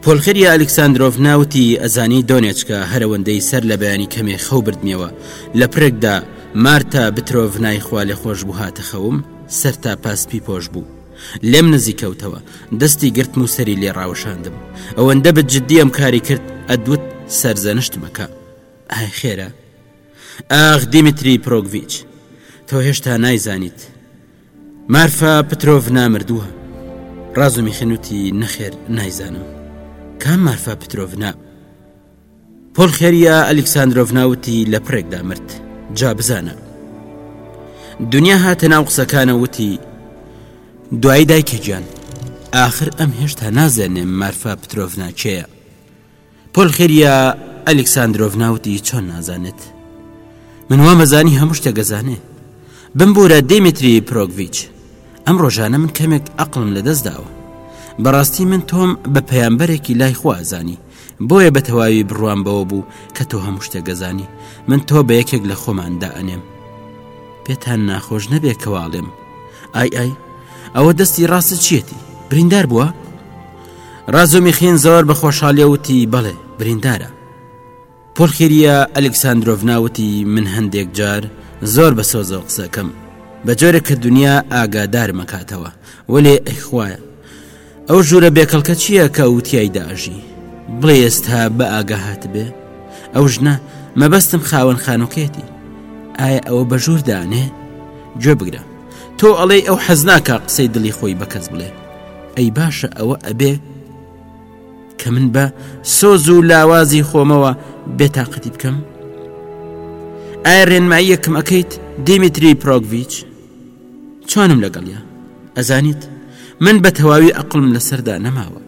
پۆلخریا ئەلیکساندرۆڤنا وتی ئەزانی دۆنێچکە هەرەوەندەی سەر لە بەیانی کەمێ خەو بردمیەوە لە پرێکدا مارتا بترۆڤنای خوا لێ خۆش بوو هاتە خەوم سەر تا پاسپی پۆش بوو لێم نزی کەوتەوە دەستی گرتم و سەری لێ ڕاوەشاندم ئەوەندە بە جددی ئەم کاری کرد ئەدوت سەرزەنشت مەکە ئای خێرە ئاخ دیمتری پرۆگڤچ تۆ هێشتا نایزانیت مارفا پترۆڤنا مردووە؟ ڕازومیخین وتی نەخێر نایزانم کام مارفا پترۆڤنا پۆلخێریا ئەلیکساندرۆڤنا وتی لە پرێکدا مرد جا بزانە دنیا هاتە ناو قسەکانە وتی دوایی دایکە گیان ئاخر ئەم هێشتا نازانێ مارفا پترۆڤنا کێیە پۆلخیریا ئەلیکساندرۆڤنا وتی چۆن نازانێت من وامەزانی هەموو شتێک گەزانێ بمبورە دیمتری پرۆگڤچ ئەم ڕۆژانە من کەمێک ئەقلم لەدەست داوە بەڕاستی من تۆم بە پەیامبەرێکی لای خوازانی بۆیە بە تەواوی بڕوام بەوە بوو کە تۆ هەموو شتێک گەزانی من تۆ بە یەکێک لە خۆماندا ئەنێم پێتان ناخۆش نەبێ کەواڵێم ئای ئای ئەوە دەستی ڕاستە چیەتی بریندار بووە؟ ڕازومیخین زۆر بە خۆشحالی وتی، بەڵێ، بریندارە. پولخیریا ئەلیکساندرۆڤنا وتی، من هەندێک جار زۆر بە سۆزەوە قسە ئەکەم، بە جۆرێک کە دونیا ئاگادارم ئەکاتەوە، وەلێ ئەی خوایە! ئەو ژوورە بێکەڵکە چییە کە ئەو تیایدا ئەژی؟ بڵێ ئێستا بە ئاگا هاتبێ؟ ئەو ژنە، مەبەستم خاوەن خانووەکەیەتی، ئایا ئەوە بە ژوور دانێ؟ گوێ بگرە، تۆ ئەڵێی ئەو حەز ناکا قسەی دڵی خۆی بە کەس بڵێ. ئەی باشە ئەوە ئەبێ کە من بە سۆز و لاوازی خۆمەوە بێتاقەتی بکەم ئایا ڕێنمایی یەکم ئەەکەیت دیمیتری پرۆگڤچ چۆنم لەگەڵە ئەزانیت من بە تەواوی ئەقلم لەسەردا نەماوە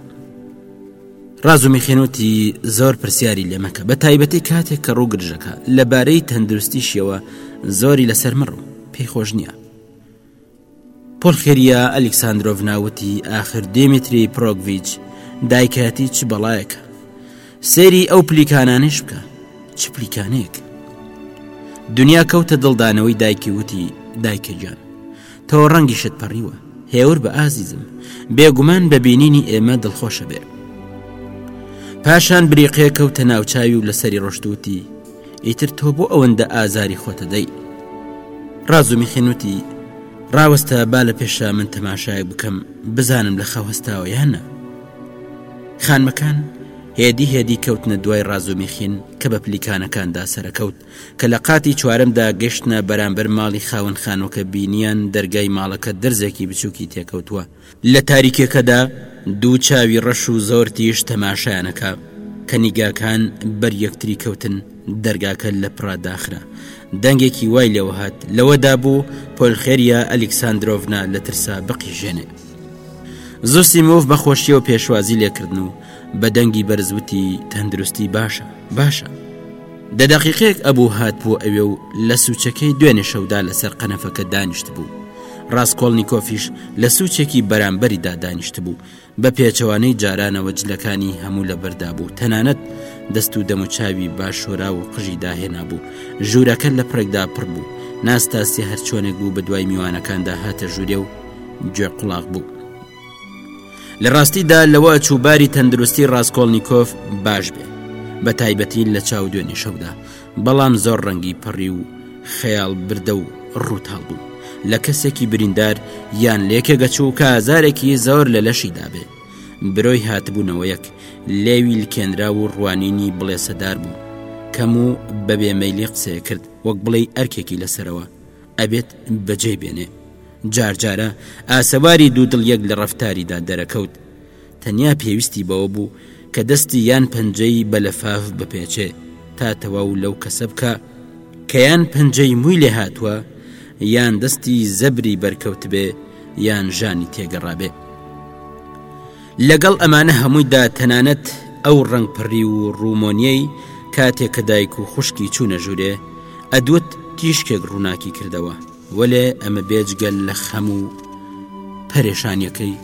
ڕازومی خێنوتی زۆر پرسیاری لێمەکە بە تایبەتی کاتێک کە ڕووگرژەکە لەبارەی تەندروستیشیەوە زۆری لەسەر مڕم پێی خۆش نییە پولخێریا ئەلیکساندرۆڤنا وتی ئاخر دێمێتری پرۆگڤیچ دایکایەتی چ بەڵایەکە؟ سەیری ئەو پلیکانانەش بکە چ پلیکانێک؟ دنیا کەوتە دڵدانەوەی دایکی وتی دایکە گیان تۆ ڕەنگیشت پەڕیوە هێور بە ئازیزم بێگومان بە بینینی ئێمە دڵخۆشە بێ پاشان بریقێ کەوتە ناوچاوی و لەسەری ڕۆشتوتی ئیتر تۆ بۆ ئەوەندە ئازاری خۆتەدەی ڕازو میخێنوتی ڕاوەستە با لە پێشا من تەماشایەک بکەم بزانم لە خەو هەستاوە یانە خانمەکان هێدی هێدی کەوتنە دوای ڕازو میخین کە بە پلیکانەکاندا سەرکەوت کە لە قاتی چوارمدا گەشتە بەرامبەر ماڵی خاوەن خانۆکە بینیان دەرگای ماڵەکە درزێکی بچووکی تێکەوتووە لە تاریکەکەدا دوو چاوی ڕەش و زۆر تیژ تەماشایان ئەکا کە نیگاکان بەر یەکتری کەوتن، دەرگاکە لە پڕا داخرا. دەنگێکی وای لێوە هات، لەوەدا بوو پۆلخێریا ئەلیکساندرۆڤنا لە ترسا بقیژێنێ. زوسیموف بە خۆشیەوە پێشوازی لێ کردن و بە دەنگی بەرز وتی، تەندروستی باشە؟ باشە. دە دەقیقەیەک ئەبوو هاتبوو ئەوێ و لە سوچەکەی دوێنێ شەودا لەسەر قەنەفەکە دانیشت بوو ڕاستکۆڵنییکۆفیش لە سوچێکی بەرامبەریدا دانیشت بوو بە پێچەوانەی جارانەوە جلەکانی هەموو لە بەردا بوو تەنانەت دەست و دەموچاوی باشۆرا و قژی داهێنا بوو ژوورەکە لە پرێکدا پڕ بوو ناستاسیە هەرچۆنێک بوو بە دوای میوانەکاندا هاتە ژوورێ و گوێ قوڵاق بوو لە ڕاستیدا لەوە چوو باری تەندروستی ڕاستکۆڵنییکۆف باش بێ بە تایبەتی لە چاو دوێنی شەودا بەڵام زۆر ڕەنگی پەڕی و خەیاڵ بردە و ڕووتاڵ بوو لە کەسێکی بریندار یان لێکێگە چوو کە ئازارێکی زۆر لە لەشی دابێ برۆی هاتبوونەوە یەک لێوی لکێنرا و ڕوانینی بڵێسەدار بوو کەم و بەبێ مەلی قسەیە کرد وەک بڵێ ئەرکێکی لەسەرەوە ئەبێت بەجێی بێنێ جارجارە ئاسەواری دوو دڵ یەک لە ڕفتاریدا دەرەکەوت تەنیا پێویستی بەوە بوو کە دەستی یان پەنجەی بە لەفاف بپێچێ تا تەواو لەو کەسە بکە کەیان پەنجەی مووی لێ هاتووە یان دەستی زەبری بەرکەوتبێ یان ژانی تێگەڕابێ لەگەڵ ئەمانە هەموویدا تەنانەت ئەو ڕەنگ پڕی و ڕوومۆنیەی کاتێک کە دایک و خوشکی چوونە ژوورێ ئەدوت تیشکێک ڕووناکی کردەوە وەلێ ئەمە بێجگەل لە خەم و پەرێشانیەکەی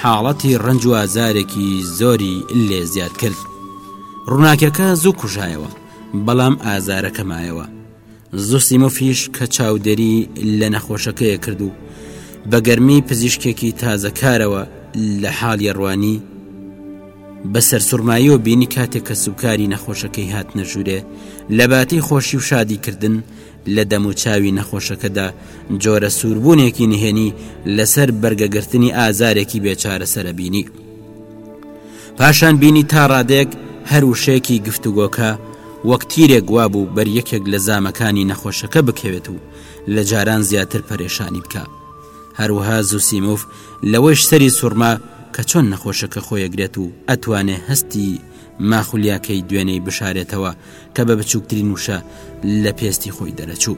حاڵەتی ڕنج و ئازارێکی زۆری لێ زیاد کرد ڕووناکەکە زوو کوژایەوە بەڵام ئازارەکە مایەوە زوسیمۆفیش کە چاودێری لە نەخۆشەکەیە کرد و بە گەرمی پزیشکێکی تازەکارەوە لە حاڵی ڕوانی بە سەرسوورماییەوە بینی کاتێک کە سوکاری نەخۆشەکەی هات نەژوورێ لە باتی خۆشی و شادیکردن لە دەم و چاوی نەخۆشەکەدا جۆرە سووربوونێکی نهێنی لەسەر بەرگەگرتنی ئازارێکی بێچارە سەرەبینی پاشان بینی تا ڕادێک هەر وشەیەکی گفتوگۆکە وەک تیرێک وابوو بەر یەکێک لە زامەکانی نەخۆشەکە بکەوێت و لە جاران زیاتر پەرێشانی بکە هەروەها زوسیمۆف لەوەیش سەری سوورما کە چۆن نەخۆشەکە خۆیەگرێت و ئەتوانێ هەستی ماخولیاکەی دوێنەی بشارێتەوە کە بە بچووکترین وشە لە پێستی خۆی دەرەچوو.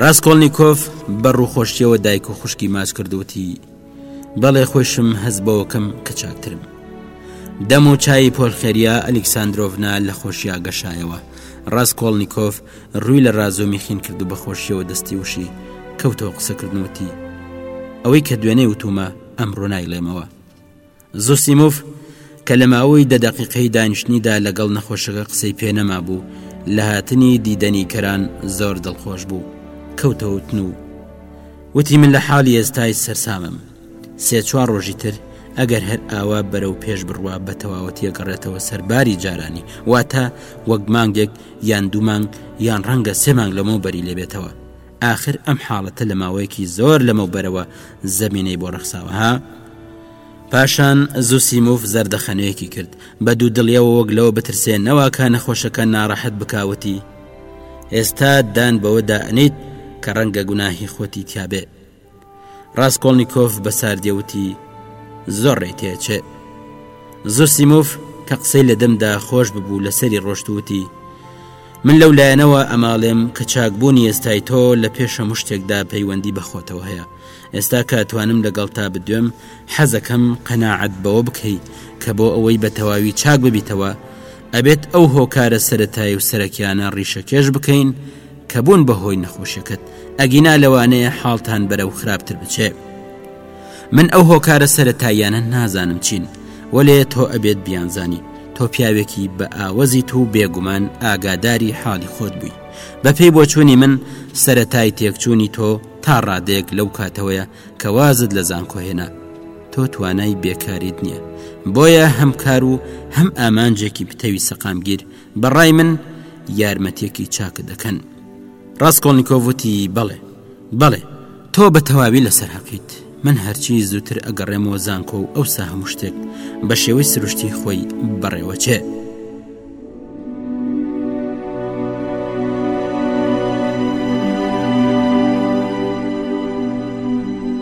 ڕاستکۆڵنییکۆف بە ڕووخۆشیەوە دایک و خوشکی ماچ کردوتی بەڵێ خۆشم هەست بەوەکەم کە چاکترم دەم و چای پۆلخێریا ئەلیکساندرۆڤنا لە خۆشیا گەشایەوە ڕاست کۆڵنییکۆف ڕووی لە ڕازۆمی خین کرد و بەخۆشیەوە دەستی وشی کەوتەوە قسەکردنوتی ئەوەی کە دوێنێ وتومە ئەمڕۆ نایڵێمەوە زوسیموف کە لە ماوەی دە دەقیقەی دانیشتنیدا لەگەڵ نەخۆشەکە قسەی پێنەمابوو، لە هاتنی دیدەنی کەران زۆر دڵخۆش بوو، کەوتە وتن و وتی من لە حاڵی ئێستای سەرسامم. سێ چوار ڕۆژی تر ئەگەر هەر ئاوا بەرەو پێش بڕوا بە تەواوەتی ئەگەڕێتەوە سەر باری جارانی، واتە وەک مانگێک یان دوو مانگ یان ڕەنگە سێ مانگ لەمەوبەری لێبێتەوە، ئاخر ئەم حاڵەتە لە ماوەیەکی زۆر لەمەوبەرەوە زەمینەی بۆ ڕەخساوە ها؟ پاشان زوسیموف زەردەخەنەیەکی کرد بە دوو دڵیەوە وەک لەوە بترسێ نەواکە نەخۆشەکە ناڕەحەت بکاوەتی ئێستا دان بەوەدا ئەنیت کە ڕەنگە گوناهی خۆتی تیاابێ ڕاسکۆڵنیکۆف بە ساردیە وتی زۆر ڕێی تێچێ زوسیمۆف کە قسەی لە دەمدا خۆش ببوو لەسەری ڕۆشتوتی من لەو لایەنەوە ئەماڵێم کە چاکبوونی ئێستای تۆ لە پێشە مشتێکدا پەیوەندی بەخۆتەوە هەیە ئێستا کاتوانم لەگەڵ تا بدوێم حەزەکەم قەنەعەت بەوە بکەی کە بۆ ئەوەی بە تەواوی چاک ببیتەوە ئەبێت ئەو هۆکارە سەتای و سەرەکیانە ڕیشەکێش بکەین کە بوون بە هۆی نەخۆشیەکەت ئەگینا لەوانەیە حاڵتان بەرە و خراپتر بچێ من ئەو هۆکارە سەتاییانە نازانم چین وەلێ تۆ ئەبێت بیانزانی تۆ پیاوێکی بە ئاوەزی تو و بێگومان ئاگاداری حاڵی خۆت بووی بە پێی بۆچوونی من سەتای تێکچوونی تۆ تا ڕادێک لەو کاتەوەیە کە وازت لە زانکۆهێنا تۆ توانای بێکاریت نییە بۆیە هەم کار و هەم ئامانجێکی پتەوی سەقامگیر بەڕای من یارمەتیەکی چاکت دەکەن. ڕاسکۆڵنیکۆڤ وتی، بەڵێ. بەڵێ. تۆ بە تەواوی لەسەر هەقیت. من هەرچی زووتر ئەگەڕێمەوە زانکۆ و ئەوسا هەموو شتێک بە شێوەی سروشتی خۆی بەڕێوەچێ.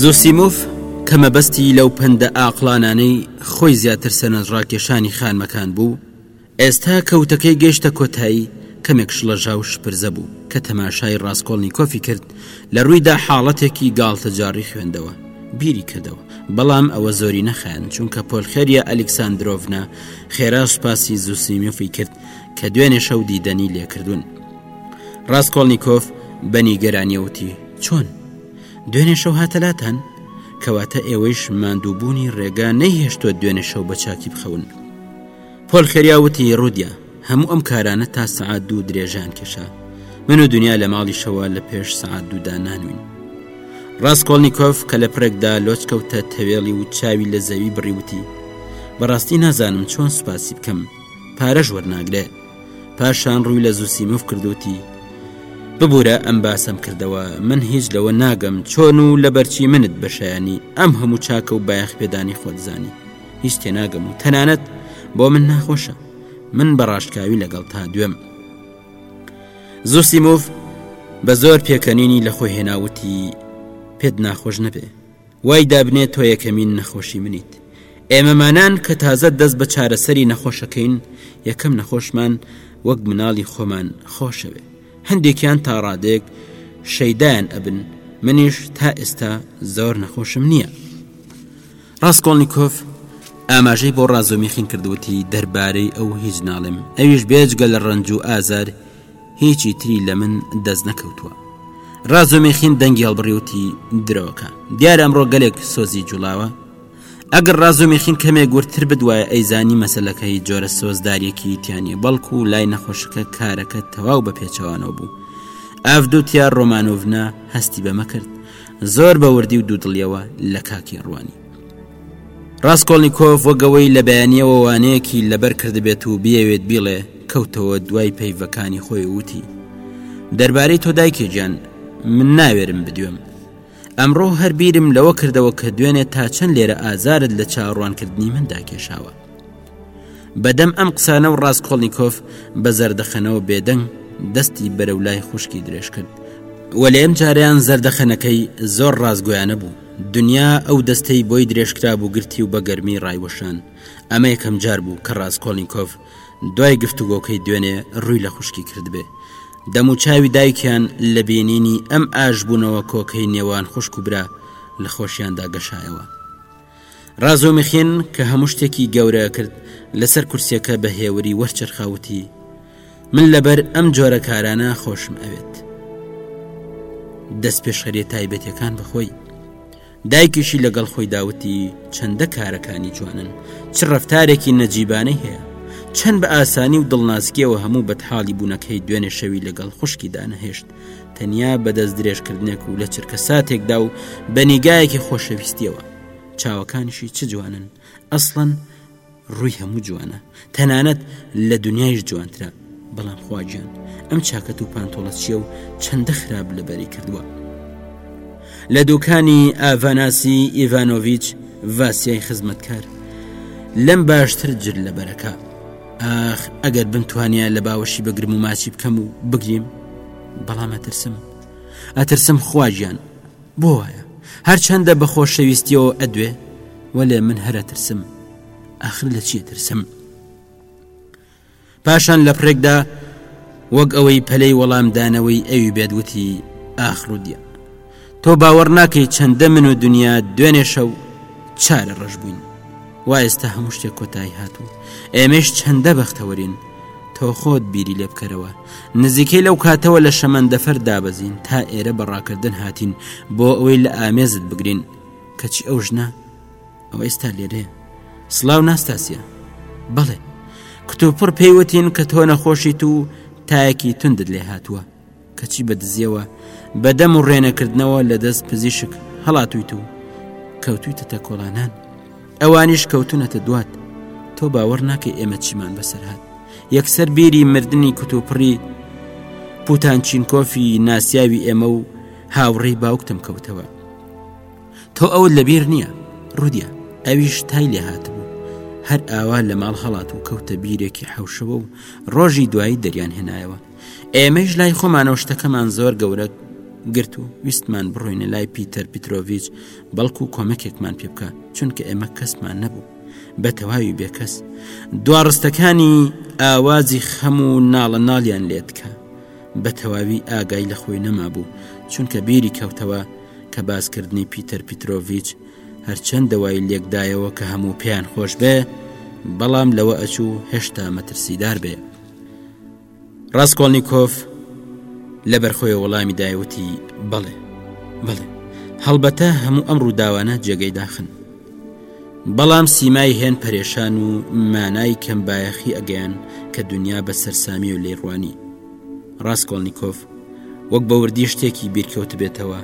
زوسیموف کە مەبەستی لەو پەندە ئاقلانانەی خۆی زیاتر سەنەر ڕاکێشانی خانمەکان بوو ئێستا کەوتەکەی گەشتە کۆتایی کەمێک شڵەژا و شپرزە بوو کە تەماشای ڕاستکۆڵنی کۆفی کرد لە ڕوویدا حاڵەتێکی گاڵتەجاڕی خوێندەوە بیری کردەوە بەڵام ئەوە زۆری نەخەن چونکە پۆلخێریە ئەلکسسانندۆڤنا خێرا سوپاسی زوسیمیۆفی کرد کە دوێنێ شەو دیدەنی لێکردوون. ڕاسکۆڵنیکۆف بە نیگەرانیە وتی، چۆن؟ دوێنێ شەو هاتە لاتان؟ کەواتە ئێوەیش ماندووبوونی ڕێگا نەیهێشتووە دوێنێ شەو بە چاکی بخەون. پۆل خەریا وتی، ڕودیا، هەموو ئەم کارانە تا سەعات دوو درێژەیان کێشا. من و دنیا لە ماڵیشەوە لە پێش سەعات دوودا نانوین. ڕاسکۆڵنیکۆف کە لە پرێکدا لۆچ کەوتە تەوێڵی و چاوی لە زەوی بڕی وتی، بەڕاستی نازانم چۆن سوپاسی بکەم. پارەش وەرناگرێ پاشان ڕووی لە زوسیمف کردوتی ببوورە ئەم باسم کردەوە من هیچ لەوە ناگەم چۆن و لەبەرچی منت بەشایانی ئەم هەموو چاکە و بایەخ پێدانی خۆتزانی هیچ تێناگەم و تەنانەت بۆ من ناخۆشە من بە ڕاشکاوی لەگەڵ تا دوێم زوسیمف بە زۆر پێکەنینی لە خۆی هێناوتی پێت ناخۆش نەبێ وای دابنێ تۆ یەکەمین نەخۆشی منیت. ئێمەمانان کە تازە دەست بە چارەسەری نەخۆشەکەین، یەکەم نەخۆشمان وەک مناڵی خۆمان خۆشەوێ. هەندێکیان تا ڕادەیەک شەیدایان ئەبن، منیش تا ئێستا زۆر نەخۆشم نییە. ڕاسکۆڵنیکۆف ئاماژەی بۆ ڕازۆمیخین کردووتی دەربارەی ئەو هیچ ناڵێم، ئەویش بێجگە لە ڕەنج و ئازار، هیچی تری لە من دەست نەکەوتووە ڕاز و مێخین دەنگی هەڵبڕیوتی درەوەکە دیارە ئەمڕۆ گەلێک سۆزی جوڵاوە ئەگەر ڕاز و مێخین کەمێک گورتتر بدوایە ئەیزانی مەسلەکە هی جۆرە سۆزدارێکی تیانە بەڵکو و لای نەخۆشەکە کارەکە تەواو بە پێچەوانەوە بوو ئافدوتیا ڕۆمانۆڤنا هەستی بەمە کرد زۆر بە وردی و دوودڵیەوە لە کاکی ڕوانی ڕاستکۆڵنییکۆف وەگەوەی لە بەیانیەوە وانەیەکی لەبەر کردبێت و بیاوێت بیڵێ کەوتەوە دوای پەیڤەکانی خۆی وتی دەربارەی تۆ دایکێ گیان من ناوێرم بدوێم ئەمڕۆ هەر بیرم لەوە کردەوە کە دوێنێ تا چەند لێرە ئازارت لە چاڕوانکردنی مندا کێشاوە بەدەم ئەم قسانە و ڕاستکۆڵنییکۆف بە زەردەخەنەوە بێدەنگ دەستی بەرەو لای خوشکی درێژ کرد وەلێم جاریان زەردەخەنەکەی زۆر ڕاستگویانە بوو دنیا ئەو دەستەی بۆی درێژکرا بوو گرتی و بە گەرمی ڕایوەشان ئەمە یەکەم جار بوو کە ڕاستکۆلنییکۆف دوای گفتوگۆکەی دوێنێ ڕووی لە خوشکی کردبێ دەموچاوی دایکیان لە بینینی ئەم ئاش بوونەوە کۆکەی نێوان خوشک و برا لە خۆشیاندا گەشایەوە ڕازۆمخین کە هەموو شتێکی گەورە کرد لەسەر کورسیەکە بە هێوری وەرچەرخاوتی من لەبەر ئەم جۆرە کارانە خۆشم ئەوێت دەست پێشخەریە تایبەتەکان بەخۆی دایکیشی لەگەڵ خۆی داوتی چەندە کارەکانی جوانن چ ڕفتارێکی نەجیبانەی هەیە چەند بە ئاسانی و دڵناسکیەوە هەموو بەتحاڵی بوونەکەی دوێنێ شەوی لەگەڵ خوشکی دانەهێشت تەنیا بەدەست درێژکردنێک و لە چرکە ساتێکدا و بە نیگایەکی خۆشەویستیەوە چاوەکانیشی چ جوانن ئەسڵەن ڕووی هەموو جوانە تەنانەت لە دنیایش جوانترە بەڵام خواجان ئەم چاکەت و پانتۆڵە چیە و چەندە خراپ لەبەری کردووە لە دوکانی ئاڤاناسی ئیڤانۆڤچ ڤاسیای خزمەتکار لەم باشتر جل لە بەرەکە ئاخ ئەگەر بمتوانیا لە باوەشی بەگرم و ماچی بکەم و بگریم بەڵام ئەترسم ئەترسم خواجیان بۆ وایە هەرچەندە بە خۆشەویستیەوە ئەدوێ وەلێ من هەرە ترسم ئاخر لە چیە ترسم پاشان لە پرێکدا وەک ئەوەی پەلەی وەڵامدانەوەی ئەوی بێت وتی ئاخرودیە تۆ باوەڕ ناکەی چەندە من و دنیا دوێنێ شەو چارە ڕەش بووین وا ئێستا هەموو شتێک کۆتایی هاتوو ئێمەش چەندە بەختەوەرین تۆ خۆت بیری لێ بکەرەوە نزیکەی لەو کاتەوە لە شەمەندەفەر دابەزین تا ئێرە بەڕاکردن هاتین بۆ ئەوەی لە ئامێزت بگرین کەچی ئەو ژنە ئەوە ئێستا لێرێ سلااو ناستاسیە بەڵێ کتوپڕ پێیوتین کە تۆ نەخۆشیت و تایەکی تندت لێ هاتووە کەچی بە دزیەوە بە دەم و ڕێنەکردنەوە لە دەست پزیشک هەڵاتویت و کەوتویتە تە کۆڵانان ئەوانیش کەوتونەتە دوات تۆ باوەڕ ناکەی ئێمە چیمان بەسەر هاات یەکسەر بیری مردنی کتوپڕی پوتانچینکۆفی ناسیاوی ئێمە و هاوڕێی باوکتم کەوتەوە تۆ ئەوت لەبیر نییە ڕودیا ئەویش تای لێ هاتبوو هەر ئاوا لە ماڵ هەڵات و کەوتە بیرێکی حوشەوە و ڕۆژی دوایی دەریان هێنایەوە ئێمەیش لای خۆمانەوە شتەکەمان زۆر گەورە گرت و ویستمان بڕۆینە لای پیتەر پیتۆڤچ بەڵکو و کۆمەکێکمان پێ بکە چونکە ئێمە کەسمان نەبوو بە تەواوی بێکەس دوا ڕستەکانی ئاوازی خەم و ناڵە ناڵیان لێتکە بە تەواوی ئاگای لە خۆی نەما بوو چونکە بیری کەوتەوە کە باسکردنی پیتەر پیتۆڤچ هەرچەند دەوای لێکدایەوە کە هەموو پێیان خۆش بێ بەڵام لەوە ئەچوو هێشتا مەترسیدار بێ ڕاستکۆڵنییکۆف لەبەر خۆی وەڵامی دایوتی بەڵێ بڵێ هەڵبەتە هەموو ئەم ڕووداوانە جێگەی داخن بەڵام سیمای هێن پەرێشان و مانای کەم بایەخی ئەگەیان کە دنیا بە سەررسامی و لێڕوانی ڕاستکۆڵنییکۆف وەک بە وردی شتێکی بیرکەوت بێتەوە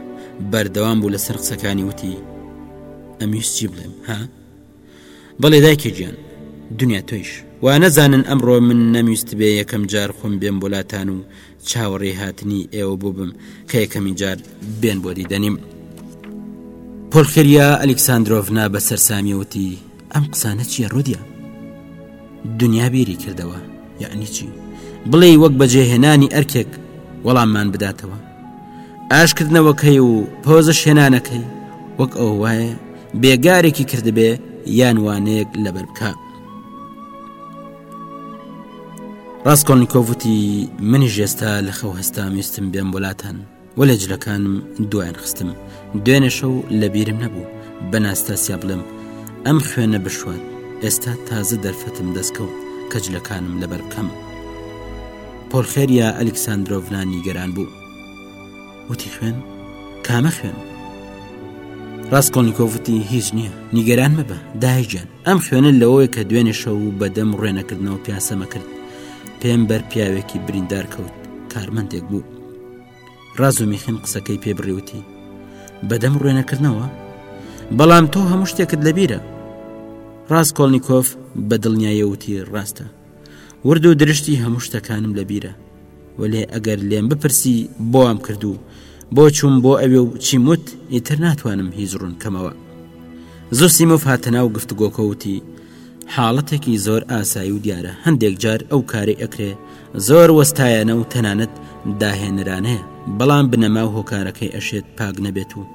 بەردەوام بوو لەسەر قسەکانی وتی ئەمیش چی بڵێم ها؟ بەڵێ دایکە گیان دنیا تۆیش وا نەزانن ئەمڕۆ من نەمویستبێ یەکەم جار خۆم بێم بۆلاتان و چاوەڕێ هاتنی ئێوە بۆ بم کە یەکەمین جار بێن بۆ دیدەنیم پۆلخریا ئەلیکساندرۆڤنا بە سەررسامیەوتی ئەم قسانە چیە ڕودیا دنیا بیری کردەوە یعنی چی بڵێ وەک بەجێهێنانی ئەرکێک وەڵاممان بداتەوە ئاشکردنەوەکەی و پۆزش هێنانەکەی وەک ئەو وایە بێگارێکی کردبێ یان وانەیەک لەبەر بکە ڕاستکۆنیکۆڤوتی منی ژێستا لە خەو هەستا ویستم بێم وڵاتان وەلێ جلەکانم دوایان خستم دوێنێ شەو لە بیرم نەبوو بە ناستاسیا بڵێم ئەم خوێنە بشوات ئێستا تازە دەرفەتم دەستکەوت کە جلەکانم لەبەر بکەم. پۆلخێریا ئەلیکسسانندۆڤنا نیگەران بوو وتی خوێن کامە خوێن ڕاستکۆنییکۆڤتی هیچ نییە نیگەران مەبە دایجان ئەم خوێنە لەوەیە کە دوێنێ شەو و بەدەم ڕێنەکردنەوە پیاسەمە کرد پێم بەر پیاوێکی بریندار کەوت کارمەندێک بوو ڕاز و میخین قسەکەی پێ بڕیوتی بەدەم ڕێنەکردنەوە بەڵام تۆ هەموو شتێکت لەبیرە ڕاستکۆلنییکۆف بە دڵنیایەوتی ڕاستە ورد و درشتی هەموو شتەکانم لەبیرە وەلێ ئەگەر لێم بپرسی بۆم کردو بۆ چوم بۆ ئەوێ و چیموت ئیتر ناتوانم هیچ ڕوون کەمەوە زوسیمۆف هاتە ناو گفتگۆکەوتی حاڵەتێکی زۆر ئاسایی و دیارە هەندێک جار ئەو کارەی ئەکرێ زۆر وەستایانە و تەنانەت داهێنرانەیە بەڵام بنەما و هۆکارەکەی ئەشێت پاک نەبێت و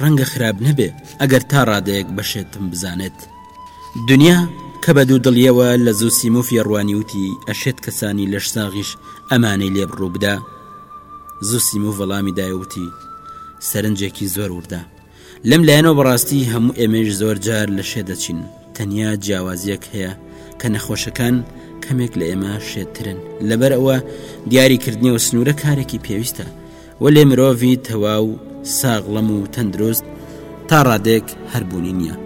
ڕەنگە خراپ نەبێ ئەگەر تا ڕادەیەک بەشێتم بزانێت. دنیا کە بە دوودڵییەوە لە زوسیمۆفی ڕوانی وتی ئەشێت کەسانی لەشساغیش ئەمانەی لێ بڕوو بدا. زوسیمۆف وەڵامی دای و وتی سەرنجێکی زۆر وردە. لەم لایەنەوە بەڕاستی هەموو ئێمەیش زۆر جار لە شێ دەچین. تەنیا جیاوازییەک هەیە کە نەخۆشەکان کەمێک لە ئێمە شێتترن. لەبەر ئەوە دیاریکردنی ئەو سنوورە کارێکی پێویستە. وەلێ مرۆڤی تەواو ساغڵەم و تەندروست تا ڕادەیەک هەر بوونی نییە.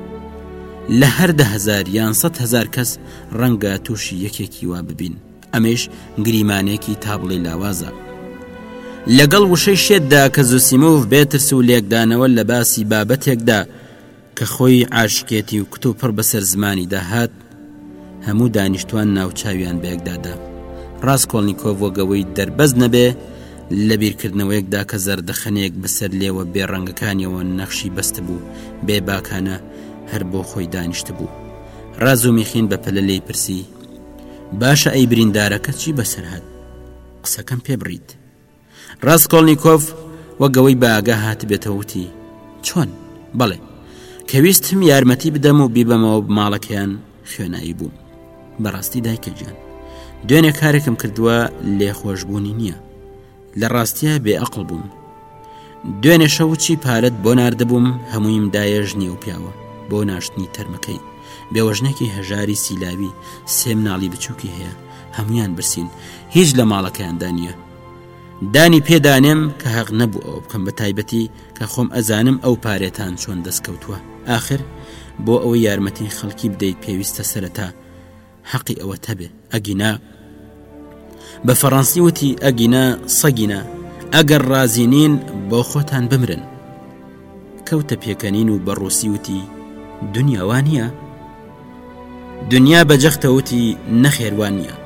لە هەر دە هەزار یان سەد هەزار کەس ڕەنگە تووشی یەکێکی وا ببین، ئەمەیش گریمانەیەکی تا بڵێی لاوازە. لەگەڵ وشەی شێتدا کە زوسیمۆڤ بێ ترس و لێکدانەوە لە باسی بابەتێکدا، کە خۆی عاشقێتی و کتو پڕ بەسەر زمانی دا هات، هەموو دانیشتوان ناوچاویان بەیەکدا دا. ڕاسکۆڵنیکۆڤ وەک ئەوەی دەربەست نەبێ، لە بیرکردنەوەیەک دا کە زەردەخەنەیەک بەسەر لێوە بێ ڕەنگەکانیەوە نەخشی بەستبوو، بێ باکانە هەر بۆ خۆی دانیشتبوو. ڕازومیخین بە پەلە لێی پرسی، باشە ئەی بریندارەکە چی بەسەر هات؟ قسەکەم پێ بڕیت. ڕاسکۆڵنیکۆف وەک ئەوەی بە ئاگا هاتبێتەوە وتی چۆن بەڵێ کە ویستم یارمەتی بدەم و بیبەمەوە ماڵەکەیان خوێنایی بووم بەڕاستی دایکە گیان دوێنێ کارێکم کردووە لێخۆشببوونی نییە لە ڕاستیە بێ ئەقل بووم دوێنێ شەو چی پارەت بۆ نردبووم هەموویم دایە ژنی و پیاوە بۆ ناشتنی تەرمەکەی بێوەژنێکی هەژاری سیلاوی سێم ناڵی بچووکی هەیە هەمویان برسین هیچ لە ماڵەکەیاندا نییە دانی پێدانێم کە هەق نەبوو ئەو بکەم بە تایبەتی کە خۆم ئەزانم ئەو پارێتان چۆن دەستکەوتووە آخر بۆ ئەوەی یارمەتی خەڵکی بدەیت پێویستە سەرەتا حەقی ئەوەت هەبێ ئەگینا بە فەڕەنسی وتی ئەگینا سەگینە ئەگەر ڕازی نین بۆ خۆتان بمرن کەوتە پێکەنین و بە ڕوسی وتی دنیاوان نییە دنیا بە جەختەوتی نەخێوان نییە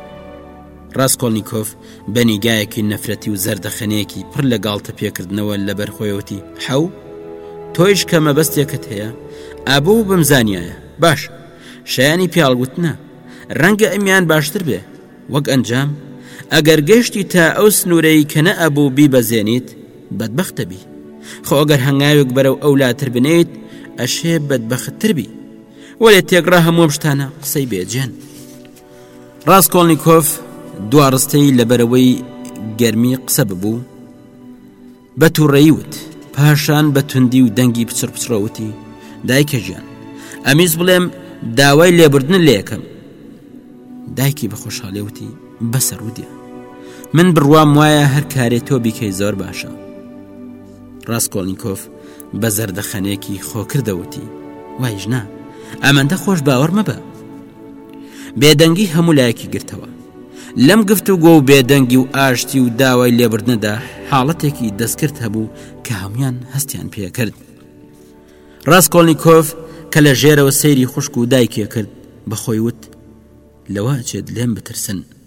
ڕاستکۆلنییکۆف بە نیگایەکی نەفرەتی و زەردەخەنەیەکی پڕ لە گاڵتە پێکردنەوە لە بەرخۆیەتی حەو تۆیش کە مەبەستێکت هەیە ئابوو بمزانایە باش شایانی پیاڵ گوتنە. رەنگە ئەمیان باشتر بێ. وەک ئەنجام، ئەگەر گەشتی تا ئەو سنوورەی کە نەئەبوو بیبەزێنیت، بەدبەخت دەبی. خۆ ئەگەر هەنگاوێک بەرەو ئەولاتر بنێیت، ئەشێ بەدبەختتر بی. وەلێ تێکڕا هەموو ئەم شتانە قسەی بێجێن. راسکۆڵنیکۆف دوا رستەی لەبەرەوەی گەرمی قسە ببوو، بە تووڕەیی وت. پاشان بە توندی و دەنگی پچڕ پچڕە وتی، دایکە گیان، ئەمویست بڵێم داوای لێبوردنت لێ ئەکەم. دایکی بە خۆشحاڵی وتی، بەسە ڕوودیا. من بڕوام وایە هەر کارێ تۆ بیکەی زۆر باشە. ڕاستکۆڵنیکۆف بە زەردەخەنەیەکی خۆکردە وتی، وایش نا، ئەمەندە خۆش باوەڕ مەبە. بێدەنگی هەموو لایەکی گرتەوە لەم گفتوگۆ و بێدەنگی و ئاشتی و داوای لێبردنەدا حاڵەتێکی دەستکرد هەبوو کە هەموان هەستیان پێکرد ڕاستکۆلنییکۆف کە لە ژێرەوە سەیری خوشک و دایکێ کرد بەخۆی وت لەوە چێت لێم بترسن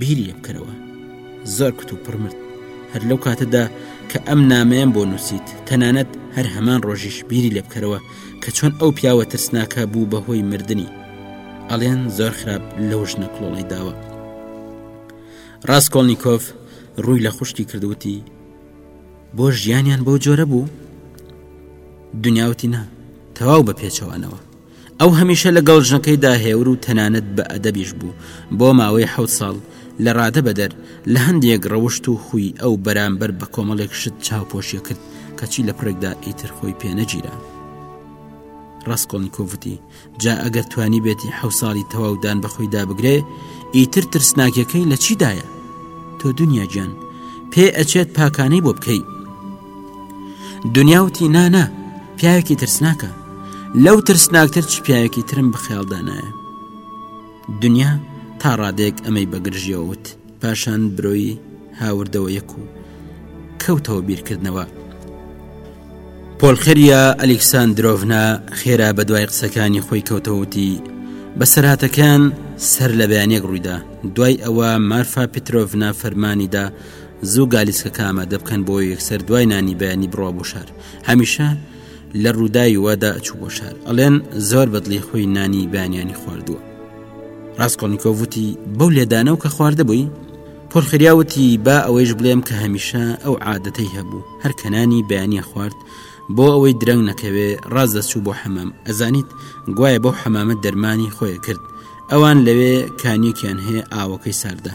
بیری لێ بکەرەوە زۆر کت و پڕمرد هەر لەو کاتەدا کە ئەم نامەیەم بۆ نووسیت تەنانەت هەر هەمان ڕۆژیش بیری لێ بکەرەوە کە چۆن ئەو پیاوە ترسناکە بوو بەهۆی مردنی ئەڵێن زۆر خراپ لەو ژنە کڵۆڵی داوە ڕاستکۆڵنییکۆف ڕووی لە خوشکی کردوتی بۆ ژیانیان بەو جۆرە بوو دنیاوتی نا تەواو بە پێچەوانەوە ئەو هەمیشە لەگەڵ ژنەکەیدا هێور و تەنانەت بە ئەدەبیش بوو، بۆ ماوەی حەوت ساڵ لە ڕادە بەدەر، لە هەندێک ڕەوشت و خووی ئەو بەرامبەر بە کۆمەڵێک شت چاوپۆشی ئەکرد، کەچی لە پڕێکدا ئیتر خۆی پێ نەگیرا. ڕاسکۆڵنیکۆڤ وتی، جا ئەگەر توانیبێتی حەوت ساڵی تەواو دان بە خۆیدا بگرێ، ئیتر ترسناکییەکەی لە چیدایە؟ تۆ دونیا گیان، پێ ئەچێت پاکانەی بۆ بکەی. دنیا وتی نانا پیاوێکی ترسناکە لەو ترسناکتر چ پیاوێکی ترم بەخیاڵدانایە دنیا تا ڕادێک ئەمەی بەگرژیەوەوت پاشان برۆی هاوردەوە یەک و کەوتەوە بیرکردنەوە پۆلخەریا ئەلیکساندرۆڤنا خێرا بە دوای قسەکانی خۆی کەوتەوتی بەسەراتەکان سەر لە بەیانێک ڕوویدا دوای ئەوە مارفا پیتۆڤنا فەرمانیدا زوو گالیسکەکە ئامادە بکەن بۆ یەکسەر دوای نانی بەیانی بڕوا بۆ شار هەمیشە لە ڕووداوی وادا ئەچوو بۆ شار ئەڵێن زۆر بەدڵی خۆی نانی بەیانیانی خواردووە ڕاستکۆنیکۆڤوتی بەو لێدانە و کە خواردەبووی پۆلخریاوتی با ئەوەیش بڵێم کە هەمیشە ئەو عادەتەی هەبوو هەر کەنانی بەیانە خوارد بۆ ئەوەی درەنگ نەکەوێ ڕاز دەچوو بۆ حەمام ئەزانیت گوایە بەو حەمامە دەرمانی خۆیە کرد ئەوان لەوێ کانیەکیان هەیە ئاوەکەی ساردە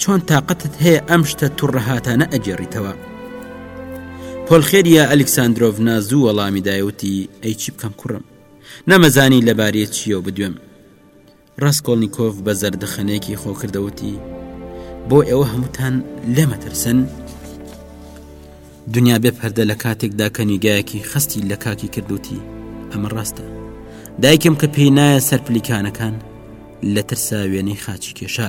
چۆن تااقەتت هەیە ئەم شتە توڕەهاتانە ئەگێڕیتەوە پۆلخێریە ئەلکسسانندۆڤ نازوو وەڵامی دایوتی ئەی چی بکەم کوڕم نەمەزانی لەبارەیە چیەوە بدوێم ڕاستکۆڵنییکۆف بە زەردەخەنەیەکی خۆکردەوتی بۆ ئێوە هەمووتان لێمەترسن دنیا بێ پەردە لە کاتێکدا کە نیگایەکی خستی لە کاکی کردوتی ئەمە ڕاستە دایکم کە پێی نایە سەرپلیکانەکان لە ترسا وێنەی خاچی کێشە